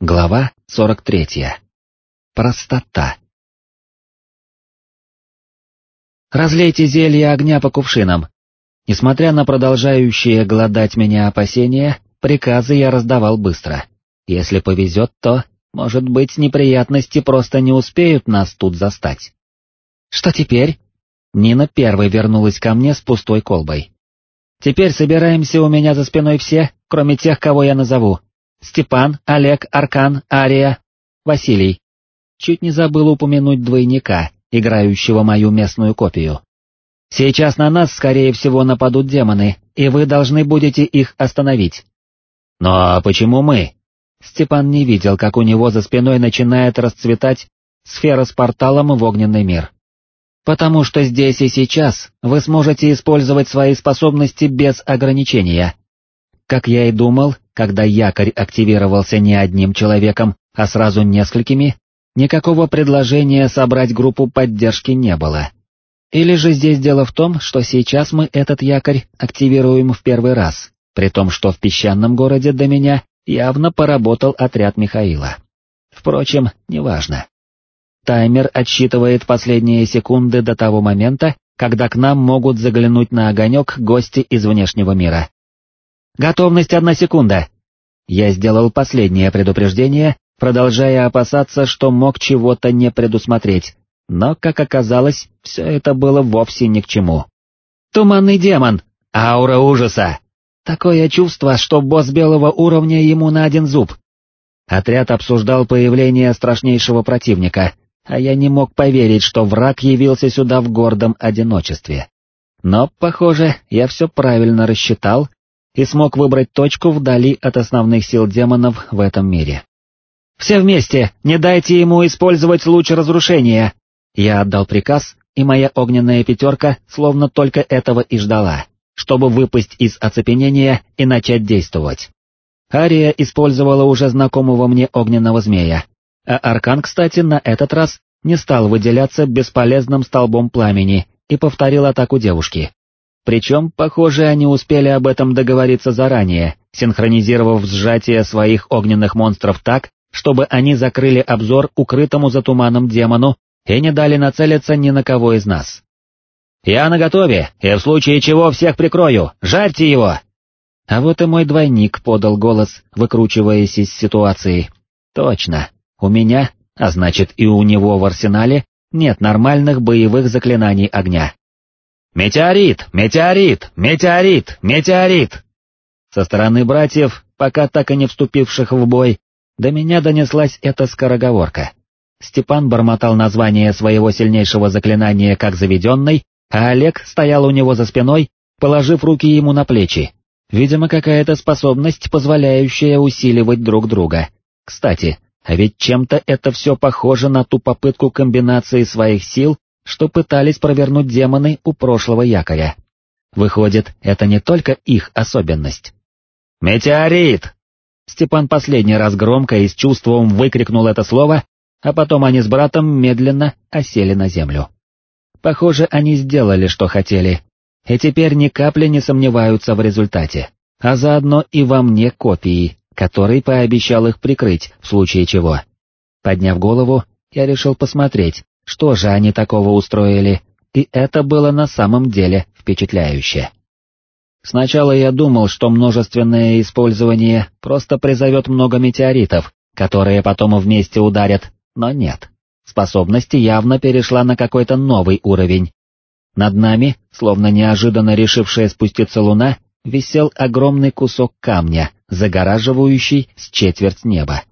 Глава 43. Простота. Разлейте зелье огня по кувшинам. Несмотря на продолжающие гладать меня опасения, приказы я раздавал быстро. Если повезет, то, может быть, неприятности просто не успеют нас тут застать. Что теперь? Нина первой вернулась ко мне с пустой колбой. Теперь собираемся у меня за спиной все, кроме тех, кого я назову. Степан, Олег, Аркан, Ария, Василий. Чуть не забыл упомянуть двойника, играющего мою местную копию. Сейчас на нас, скорее всего, нападут демоны, и вы должны будете их остановить. Но почему мы? Степан не видел, как у него за спиной начинает расцветать сфера с порталом в огненный мир. Потому что здесь и сейчас вы сможете использовать свои способности без ограничения. Как я и думал, когда якорь активировался не одним человеком, а сразу несколькими, никакого предложения собрать группу поддержки не было. Или же здесь дело в том, что сейчас мы этот якорь активируем в первый раз, при том, что в песчаном городе до меня явно поработал отряд Михаила. Впрочем, неважно. Таймер отсчитывает последние секунды до того момента, когда к нам могут заглянуть на огонек гости из внешнего мира. «Готовность одна секунда!» Я сделал последнее предупреждение, продолжая опасаться, что мог чего-то не предусмотреть, но, как оказалось, все это было вовсе ни к чему. «Туманный демон! Аура ужаса! Такое чувство, что босс белого уровня ему на один зуб!» Отряд обсуждал появление страшнейшего противника, а я не мог поверить, что враг явился сюда в гордом одиночестве. Но, похоже, я все правильно рассчитал и смог выбрать точку вдали от основных сил демонов в этом мире. «Все вместе, не дайте ему использовать луч разрушения!» Я отдал приказ, и моя огненная пятерка словно только этого и ждала, чтобы выпасть из оцепенения и начать действовать. Ария использовала уже знакомого мне огненного змея, а Аркан, кстати, на этот раз не стал выделяться бесполезным столбом пламени и повторил атаку девушки. Причем, похоже, они успели об этом договориться заранее, синхронизировав сжатие своих огненных монстров так, чтобы они закрыли обзор укрытому за туманом демону и не дали нацелиться ни на кого из нас. «Я наготове, и в случае чего всех прикрою, жарьте его!» А вот и мой двойник подал голос, выкручиваясь из ситуации. «Точно, у меня, а значит и у него в арсенале, нет нормальных боевых заклинаний огня. «Метеорит! Метеорит! Метеорит! Метеорит!» Со стороны братьев, пока так и не вступивших в бой, до меня донеслась эта скороговорка. Степан бормотал название своего сильнейшего заклинания как заведенный, а Олег стоял у него за спиной, положив руки ему на плечи. Видимо, какая-то способность, позволяющая усиливать друг друга. Кстати, а ведь чем-то это все похоже на ту попытку комбинации своих сил, что пытались провернуть демоны у прошлого якоря. Выходит, это не только их особенность. «Метеорит!» Степан последний раз громко и с чувством выкрикнул это слово, а потом они с братом медленно осели на землю. Похоже, они сделали, что хотели, и теперь ни капли не сомневаются в результате, а заодно и во мне копии, который пообещал их прикрыть в случае чего. Подняв голову, я решил посмотреть, что же они такого устроили, и это было на самом деле впечатляюще. Сначала я думал, что множественное использование просто призовет много метеоритов, которые потом вместе ударят, но нет. Способность явно перешла на какой-то новый уровень. Над нами, словно неожиданно решившая спуститься луна, висел огромный кусок камня, загораживающий с четверть неба.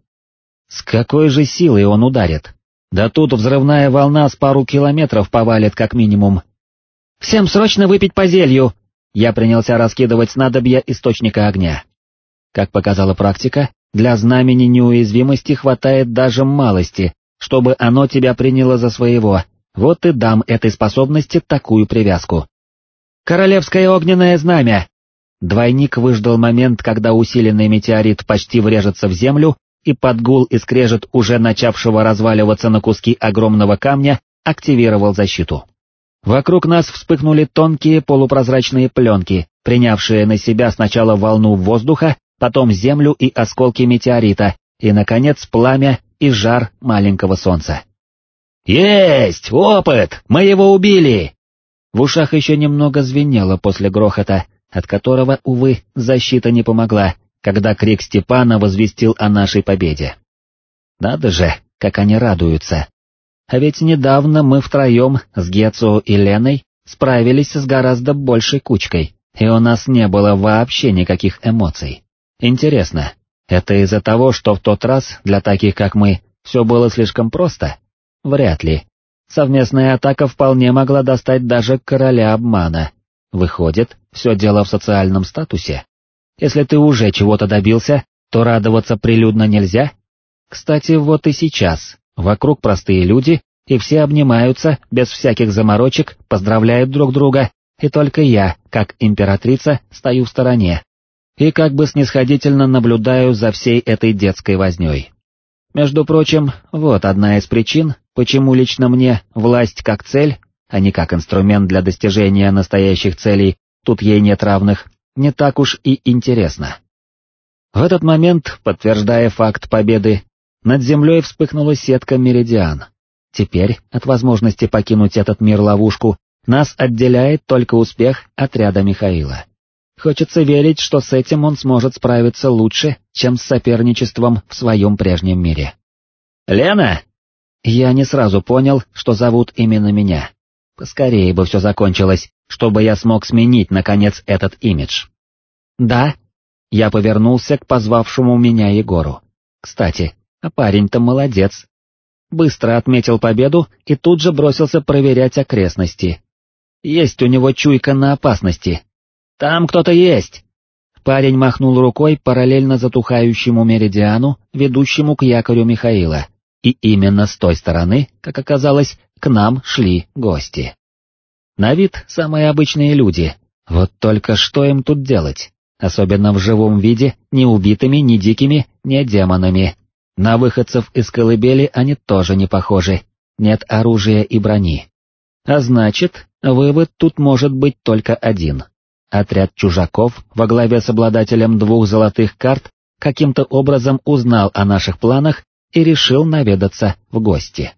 С какой же силой он ударит? Да тут взрывная волна с пару километров повалит как минимум. «Всем срочно выпить по зелью!» Я принялся раскидывать снадобья источника огня. Как показала практика, для знамени неуязвимости хватает даже малости, чтобы оно тебя приняло за своего, вот и дам этой способности такую привязку. «Королевское огненное знамя!» Двойник выждал момент, когда усиленный метеорит почти врежется в землю, и под гул и скрежет уже начавшего разваливаться на куски огромного камня активировал защиту. Вокруг нас вспыхнули тонкие полупрозрачные пленки, принявшие на себя сначала волну воздуха, потом землю и осколки метеорита, и, наконец, пламя и жар маленького солнца. «Есть! Опыт! Мы его убили!» В ушах еще немного звенело после грохота, от которого, увы, защита не помогла, когда крик Степана возвестил о нашей победе. Надо же, как они радуются. А ведь недавно мы втроем с Гецо и Леной справились с гораздо большей кучкой, и у нас не было вообще никаких эмоций. Интересно, это из-за того, что в тот раз для таких как мы все было слишком просто? Вряд ли. Совместная атака вполне могла достать даже короля обмана. Выходит, все дело в социальном статусе. Если ты уже чего-то добился, то радоваться прилюдно нельзя? Кстати, вот и сейчас, вокруг простые люди, и все обнимаются, без всяких заморочек, поздравляют друг друга, и только я, как императрица, стою в стороне. И как бы снисходительно наблюдаю за всей этой детской вознёй. Между прочим, вот одна из причин, почему лично мне власть как цель, а не как инструмент для достижения настоящих целей, тут ей нет равных, не так уж и интересно. В этот момент, подтверждая факт победы, над землей вспыхнула сетка Меридиан. Теперь, от возможности покинуть этот мир-ловушку, нас отделяет только успех отряда Михаила. Хочется верить, что с этим он сможет справиться лучше, чем с соперничеством в своем прежнем мире. «Лена!» Я не сразу понял, что зовут именно меня. Поскорее бы все закончилось, чтобы я смог сменить, наконец, этот имидж. «Да?» Я повернулся к позвавшему меня Егору. «Кстати, а парень-то молодец». Быстро отметил победу и тут же бросился проверять окрестности. Есть у него чуйка на опасности, «Там кто-то есть!» Парень махнул рукой параллельно затухающему меридиану, ведущему к якорю Михаила, и именно с той стороны, как оказалось, к нам шли гости. На вид самые обычные люди, вот только что им тут делать, особенно в живом виде, ни убитыми, ни дикими, ни демонами. На выходцев из колыбели они тоже не похожи, нет оружия и брони. А значит, вывод тут может быть только один. Отряд чужаков во главе с обладателем двух золотых карт каким-то образом узнал о наших планах и решил наведаться в гости.